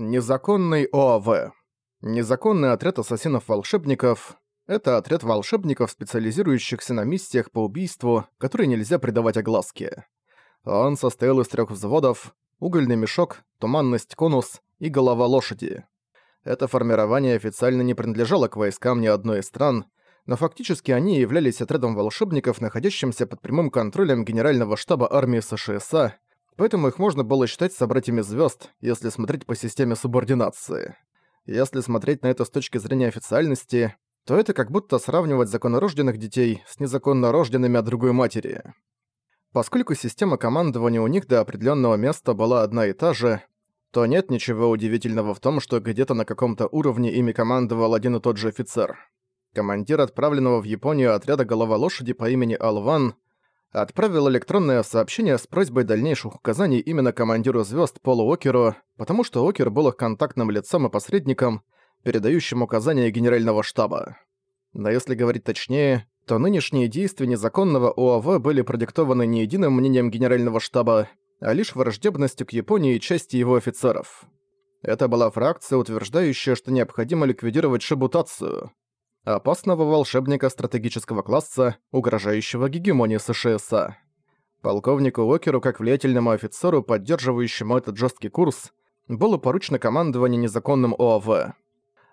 Незаконный ОАВ. Незаконный отряд ассасинов-волшебников — это отряд волшебников, специализирующихся на миссиях по убийству, которые нельзя придавать огласке. Он состоял из трех взводов — угольный мешок, туманность конус и голова лошади. Это формирование официально не принадлежало к войскам ни одной из стран, но фактически они являлись отрядом волшебников, находящимся под прямым контролем Генерального штаба армии США, поэтому их можно было считать собратьями звезд, если смотреть по системе субординации. Если смотреть на это с точки зрения официальности, то это как будто сравнивать законорожденных детей с незаконно рожденными от другой матери. Поскольку система командования у них до определенного места была одна и та же, то нет ничего удивительного в том, что где-то на каком-то уровне ими командовал один и тот же офицер. Командир отправленного в Японию отряда голова лошади по имени Алван – отправил электронное сообщение с просьбой дальнейших указаний именно командиру звезд Полу Океру, потому что Окер был их контактным лицом и посредником, передающим указания генерального штаба. Но если говорить точнее, то нынешние действия незаконного ОАВ были продиктованы не единым мнением генерального штаба, а лишь враждебностью к Японии и части его офицеров. Это была фракция, утверждающая, что необходимо ликвидировать шибутацию, опасного волшебника стратегического класса, угрожающего гегемонии США. Полковнику Уокеру, как влиятельному офицеру, поддерживающему этот жесткий курс, было поручено командование незаконным ОАВ.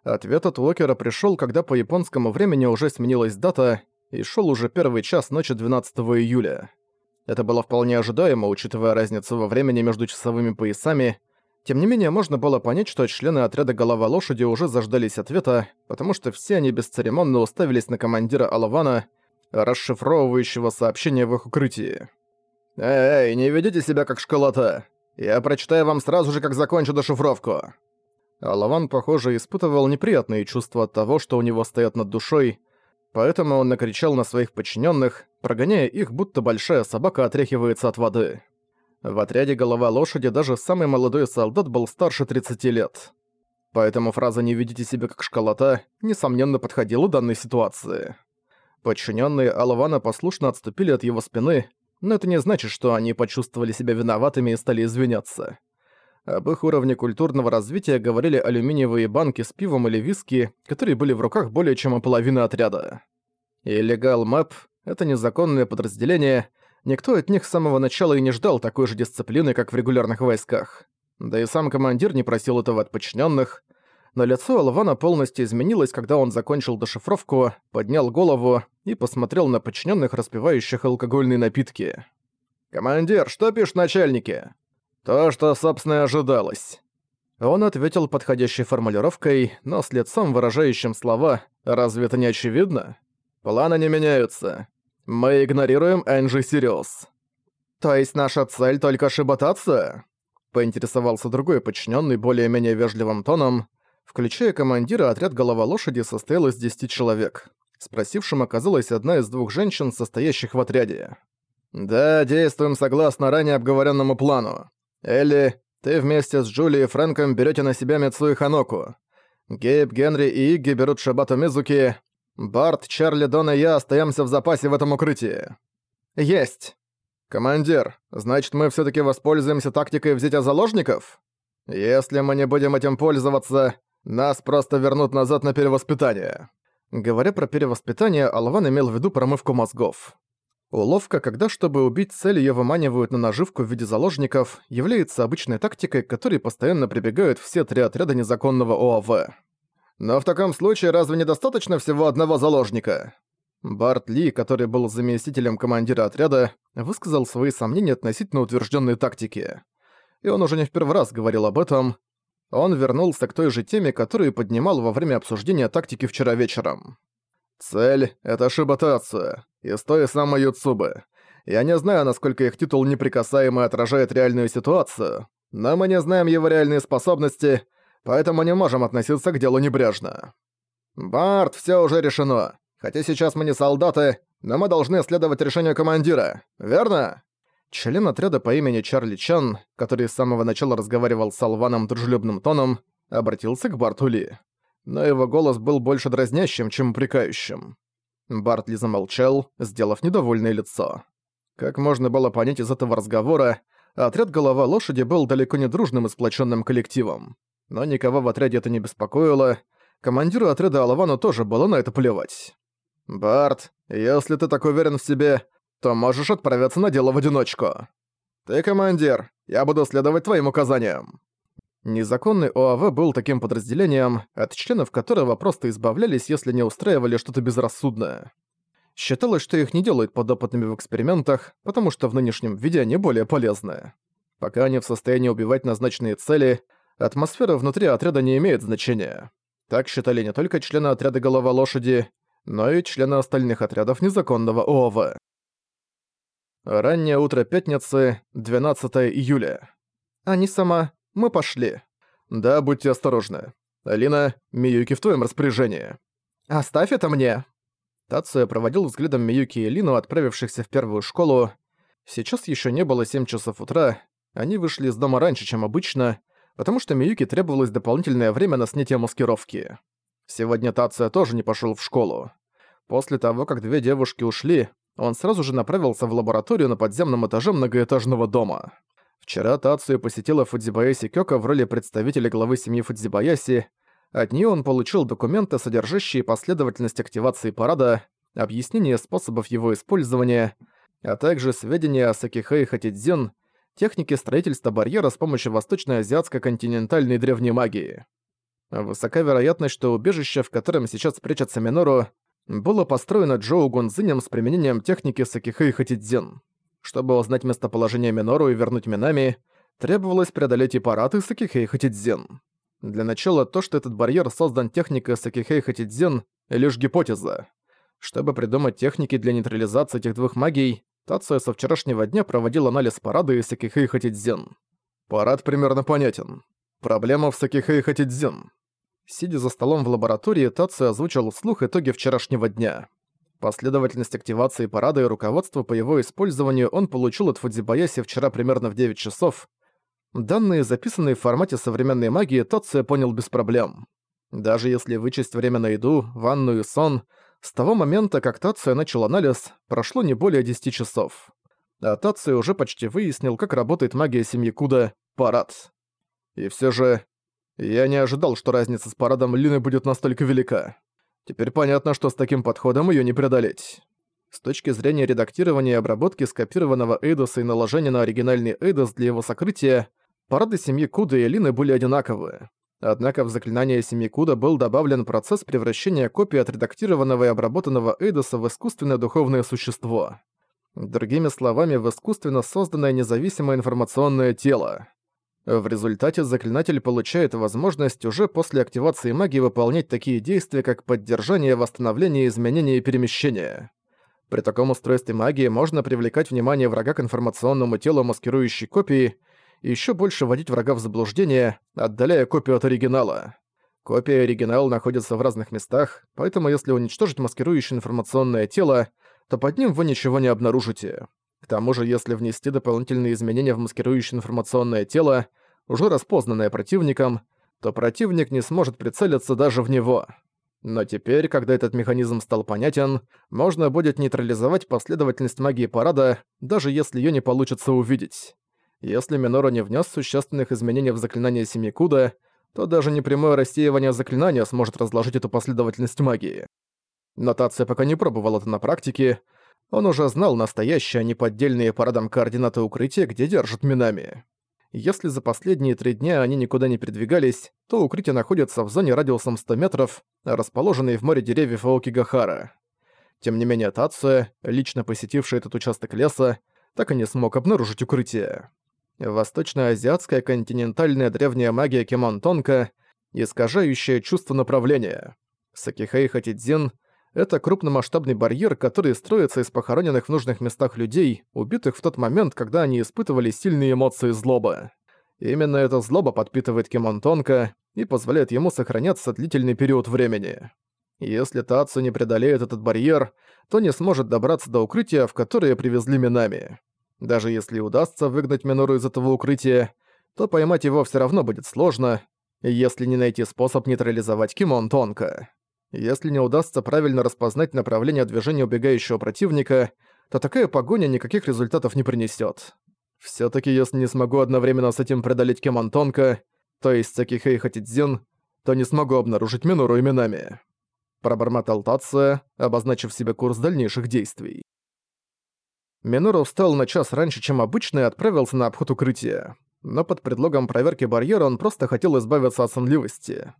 Ответ от Уокера пришел, когда по японскому времени уже сменилась дата, и шел уже первый час ночи 12 июля. Это было вполне ожидаемо, учитывая разницу во времени между часовыми поясами, тем не менее, можно было понять, что члены отряда «Голова лошади» уже заждались ответа, потому что все они бесцеремонно уставились на командира Алавана, расшифровывающего сообщение в их укрытии. «Эй, не ведите себя как школота! Я прочитаю вам сразу же, как закончу дешифровку!» Алаван, похоже, испытывал неприятные чувства от того, что у него стоят над душой, поэтому он накричал на своих подчиненных, прогоняя их, будто большая собака отряхивается от воды. В отряде «Голова лошади» даже самый молодой солдат был старше 30 лет. Поэтому фраза «не ведите себя как школота» несомненно подходила данной ситуации. Подчиненные Алавана послушно отступили от его спины, но это не значит, что они почувствовали себя виноватыми и стали извиняться. Об их уровне культурного развития говорили алюминиевые банки с пивом или виски, которые были в руках более чем у половины отряда. Illegal Map — это незаконное подразделение — Никто от них с самого начала и не ждал такой же дисциплины, как в регулярных войсках. Да и сам командир не просил этого от подчиненных. Но лицо Алвана полностью изменилось, когда он закончил дешифровку, поднял голову и посмотрел на подчиненных, распивающих алкогольные напитки. «Командир, что пишут начальники?» «То, что, собственно, и ожидалось». Он ответил подходящей формулировкой, но с лицом, выражающим слова «Разве это не очевидно?» «Планы не меняются. Мы игнорируем Энджи Сириус. То есть наша цель только шиботаться? Поинтересовался другой подчиненный более-менее вежливым тоном. Включая командира, отряд голова лошади состоял из 10 человек. Спросившим оказалась одна из двух женщин, состоящих в отряде. «Да, действуем согласно ранее обговоренному плану. Элли, ты вместе с Джули и Фрэнком берете на себя Мицу и Ханоку. Гейб, Генри и Игги берут Шабату Мизуки, Барт, Чарли, Дон и я остаемся в запасе в этом укрытии. Есть. Командир, значит, мы все таки воспользуемся тактикой взятия заложников? Если мы не будем этим пользоваться, нас просто вернут назад на перевоспитание. Говоря про перевоспитание, Алван имел в виду промывку мозгов. Уловка, когда, чтобы убить цель, её выманивают на наживку в виде заложников, является обычной тактикой, к которой постоянно прибегают все три отряда незаконного ОАВ. Но в таком случае разве недостаточно всего одного заложника? Барт Ли, который был заместителем командира отряда, высказал свои сомнения относительно утвержденной тактики. И он уже не в первый раз говорил об этом. Он вернулся к той же теме, которую поднимал во время обсуждения тактики вчера вечером. Цель — это Шибатацию, из той самой Юцубы. Я не знаю, насколько их титул неприкасаемый отражает реальную ситуацию, но мы не знаем его реальные способности, поэтому не можем относиться к делу небрежно. Барт, все уже решено. Хотя сейчас мы не солдаты, но мы должны следовать решению командира, верно? Член отряда по имени Чарли Чан, который с самого начала разговаривал с Алваном дружелюбным тоном, обратился к Барту Ли. Но его голос был больше дразнящим, чем упрекающим. Бартли замолчал, сделав недовольное лицо. Как можно было понять из этого разговора, отряд «Голова лошади» был далеко не дружным и сплоченным коллективом. Но никого в отряде это не беспокоило. Командиру отряда Алавану тоже было на это плевать. «Барт, если ты так уверен в себе, то можешь отправиться на дело в одиночку. Ты командир, я буду следовать твоим указаниям». Незаконный ОАВ был таким подразделением, от членов которого просто избавлялись, если не устраивали что-то безрассудное. Считалось, что их не делают подопытными в экспериментах, потому что в нынешнем виде они более полезны. Пока они в состоянии убивать назначенные цели, атмосфера внутри отряда не имеет значения. Так считали не только члены отряда «Голова лошади», но и члены остальных отрядов незаконного ООВ. Раннее утро пятницы, 12 июля. Они сама мы пошли. Да, будьте осторожны. Алина, Миюки в твоем распоряжении. Оставь это мне. Тация проводил взглядом Миюки и Лину, отправившихся в первую школу. Сейчас еще не было 7 часов утра. Они вышли из дома раньше, чем обычно, потому что Миюки требовалось дополнительное время на снятие маскировки. Сегодня Тация тоже не пошел в школу. После того, как две девушки ушли, он сразу же направился в лабораторию на подземном этаже многоэтажного дома. Вчера Тацию посетила Фудзибаяси Кёка в роли представителя главы семьи Фудзибаяси. От нее он получил документы, содержащие последовательность активации парада, объяснение способов его использования, а также сведения о Сакихэй Хатидзин, технике строительства барьера с помощью восточно-азиатско-континентальной древней магии. Высока вероятность, что убежище, в котором сейчас прячется Минору, было построено Джоу Гунзинем с применением техники Сакихэй Хатидзин. Чтобы узнать местоположение Минору и вернуть Минами, требовалось преодолеть и парад и Сакихей Хатидзен. Для начала то, что этот барьер создан техникой Сакихей Хатидзен, лишь гипотеза. Чтобы придумать техники для нейтрализации этих двух магий, Тация со вчерашнего дня проводил анализ парада и Сакихей Хатидзен. Парад примерно понятен. Проблема в Сакихей Хатидзен. Сидя за столом в лаборатории, Тация озвучил вслух итоги вчерашнего дня. Последовательность активации парада и руководство по его использованию он получил от Фудзибаяси вчера примерно в 9 часов. Данные, записанные в формате современной магии, Тоция понял без проблем. Даже если вычесть время на еду, ванну и сон, с того момента, как Тация начал анализ, прошло не более 10 часов. А Тация уже почти выяснил, как работает магия семьи Куда «Парад». И все же, я не ожидал, что разница с парадом Лины будет настолько велика. Теперь понятно, что с таким подходом её не преодолеть. С точки зрения редактирования и обработки скопированного Эйдоса и наложения на оригинальный Эйдос для его сокрытия, парады семьи Куда и Лины были одинаковые. Однако в заклинание семьи Куда был добавлен процесс превращения копии отредактированного и обработанного Эйдоса в искусственное духовное существо. Другими словами, в искусственно созданное независимое информационное тело. В результате заклинатель получает возможность уже после активации магии выполнять такие действия, как поддержание, восстановление, изменение и перемещение. При таком устройстве магии можно привлекать внимание врага к информационному телу маскирующей копии и ещё больше вводить врага в заблуждение, отдаляя копию от оригинала. Копия и оригинал находятся в разных местах, поэтому если уничтожить маскирующее информационное тело, то под ним вы ничего не обнаружите. К тому же, если внести дополнительные изменения в маскирующее информационное тело, уже распознанное противником, то противник не сможет прицелиться даже в него. Но теперь, когда этот механизм стал понятен, можно будет нейтрализовать последовательность магии парада, даже если её не получится увидеть. Если Минору не внес существенных изменений в заклинание Семикуда, то даже непрямое рассеивание заклинания сможет разложить эту последовательность магии. Нотация пока не пробовал это на практике, он уже знал настоящие, а не поддельные парадом координаты укрытия, где держат Минами. Если за последние три дня они никуда не передвигались, то укрытие находится в зоне радиусом 100 метров, расположенной в море деревьев Аокигахара. Тем не менее Тация, лично посетивший этот участок леса, так и не смог обнаружить укрытие. Восточноазиатская континентальная древняя магия Кимон Тонка, искажающая чувство направления. Сакихэй Хатидзин — это крупномасштабный барьер, который строится из похороненных в нужных местах людей, убитых в тот момент, когда они испытывали сильные эмоции злобы. Именно эта злоба подпитывает Кимон Тонко и позволяет ему сохраняться длительный период времени. Если Тацу не преодолеет этот барьер, то не сможет добраться до укрытия, в которое привезли Минами. Даже если удастся выгнать Минору из этого укрытия, то поймать его все равно будет сложно, если не найти способ нейтрализовать Кимон Тонко. Если не удастся правильно распознать направление движения убегающего противника, то такая погоня никаких результатов не принесет. все таки если не смогу одновременно с этим преодолеть Кемантонка, то есть Сакихэй Хатидзин, то не смогу обнаружить Минору именами. Пробормотал Тация, обозначив себе курс дальнейших действий. Минору встал на час раньше, чем обычно, и отправился на обход укрытия. Но под предлогом проверки барьера он просто хотел избавиться от сонливости.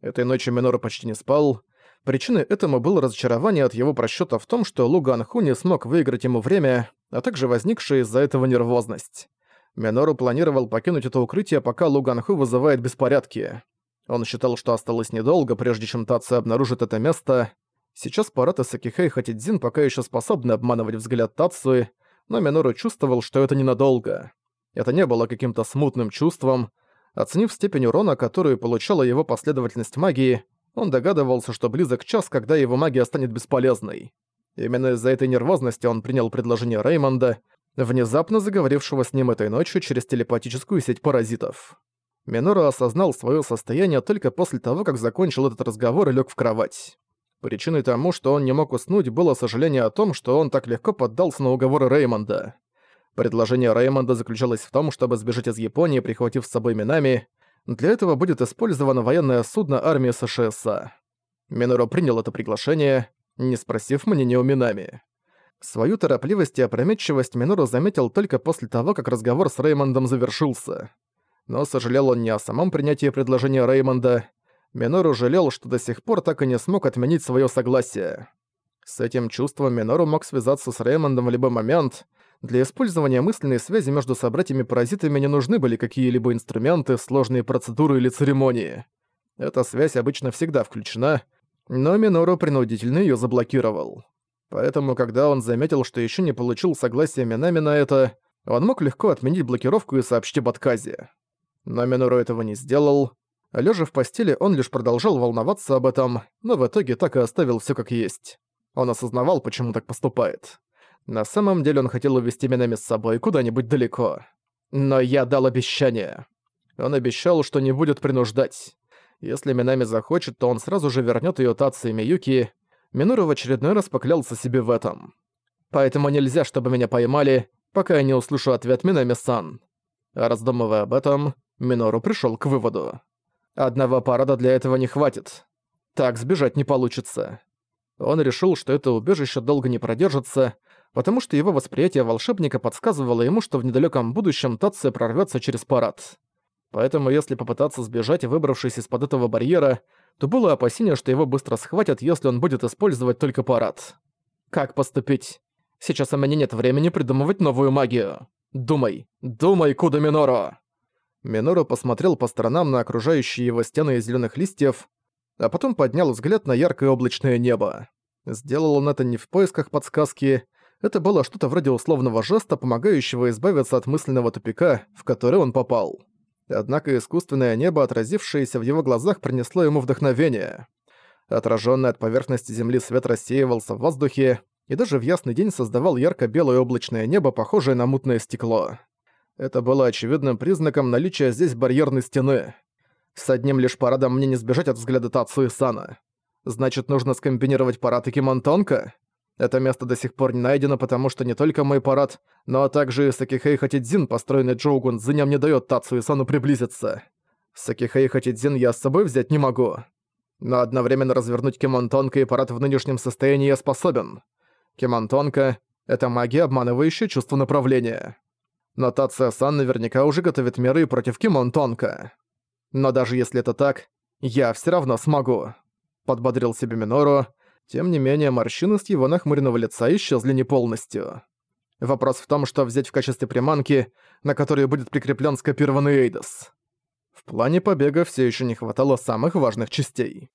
Этой ночью Минору почти не спал. Причиной этому было разочарование от его просчёта в том, что Лу Ганху не смог выиграть ему время, а также возникшая из-за этого нервозность. Минору планировал покинуть это укрытие, пока Лу Ганху вызывает беспорядки. Он считал, что осталось недолго, прежде чем Таци обнаружит это место. Сейчас Парата Сакихэй Хатидзин пока еще способны обманывать взгляд Тацуи, но Минору чувствовал, что это ненадолго. Это не было каким-то смутным чувством. Оценив степень урона, которую получала его последовательность магии, он догадывался, что близок час, когда его магия станет бесполезной. Именно из-за этой нервозности он принял предложение Реймонда, внезапно заговорившего с ним этой ночью через телепатическую сеть паразитов. Минору осознал свое состояние только после того, как закончил этот разговор и лег в кровать. Причиной тому, что он не мог уснуть, было сожаление о том, что он так легко поддался на уговоры Реймонда. Предложение Реймонда заключалось в том, чтобы сбежать из Японии, прихватив с собой Минами. Для этого будет использовано военное судно армии США. Минору принял это приглашение, не спросив мнения у Минами. Свою торопливость и опрометчивость Минору заметил только после того, как разговор с Реймондом завершился. Но сожалел он не о самом принятии предложения Реймонда. Минору жалел, что до сих пор так и не смог отменить свое согласие. С этим чувством Минору мог связаться с Реймондом в любой момент. Для использования мысленной связи между собратьями-паразитами не нужны были какие-либо инструменты, сложные процедуры или церемонии. Эта связь обычно всегда включена, но Минору принудительно ее заблокировал. Поэтому, когда он заметил, что еще не получил согласия Минами на это, он мог легко отменить блокировку и сообщить об отказе. Но Минору этого не сделал. Лежа в постели, он лишь продолжал волноваться об этом, но в итоге так и оставил все как есть. Он осознавал, почему так поступает. На самом деле он хотел увести Минами с собой куда-нибудь далеко. Но я дал обещание. Он обещал, что не будет принуждать. Если Минами захочет, то он сразу же вернет ее Татсу и Миюки. Минору в очередной раз поклялся себе в этом. Поэтому нельзя, чтобы меня поймали, пока я не услышу ответ Минами-сан. Раздумывая об этом, Минору пришел к выводу. Одного парада для этого не хватит. Так сбежать не получится. Он решил, что это убежище долго не продержится, потому что его восприятие волшебника подсказывало ему, что в недалеком будущем Тация прорвется через парад. Поэтому если попытаться сбежать, выбравшись из-под этого барьера, то было опасение, что его быстро схватят, если он будет использовать только парад. Как поступить? Сейчас у меня нет времени придумывать новую магию. Думай, думай, Куда Миноро! Миноро посмотрел по сторонам на окружающие его стены из зеленых листьев, а потом поднял взгляд на яркое облачное небо. Сделал он это не в поисках подсказки, это было что-то вроде условного жеста, помогающего избавиться от мысленного тупика, в который он попал. Однако искусственное небо, отразившееся в его глазах, принесло ему вдохновение. Отраженный от поверхности Земли свет рассеивался в воздухе, и даже в ясный день создавал ярко-белое облачное небо, похожее на мутное стекло. Это было очевидным признаком наличия здесь барьерной стены. С одним лишь парадом мне не сбежать от взгляда Тацу Сана. Значит, нужно скомбинировать парад и Кимонтонка? Это место до сих пор не найдено, потому что не только мой парад, но также и Сакихэй Хатидзин, построенный Джоугун Зиням, не дает Тацу Сану приблизиться. Сакихэй Хатидзин я с собой взять не могу. Но одновременно развернуть Кимонтонка и парад в нынешнем состоянии я способен. Кимонтонка — это магия, обманывающая чувство направления. Но Тация-сан наверняка уже готовит меры против Кимонтонка. Но даже если это так, я все равно смогу. Подбодрил себе Минору, тем не менее, морщины с его нахмуренного лица исчезли не полностью. Вопрос в том, что взять в качестве приманки, на которой будет прикреплен скопированный Эйдос. В плане побега все еще не хватало самых важных частей.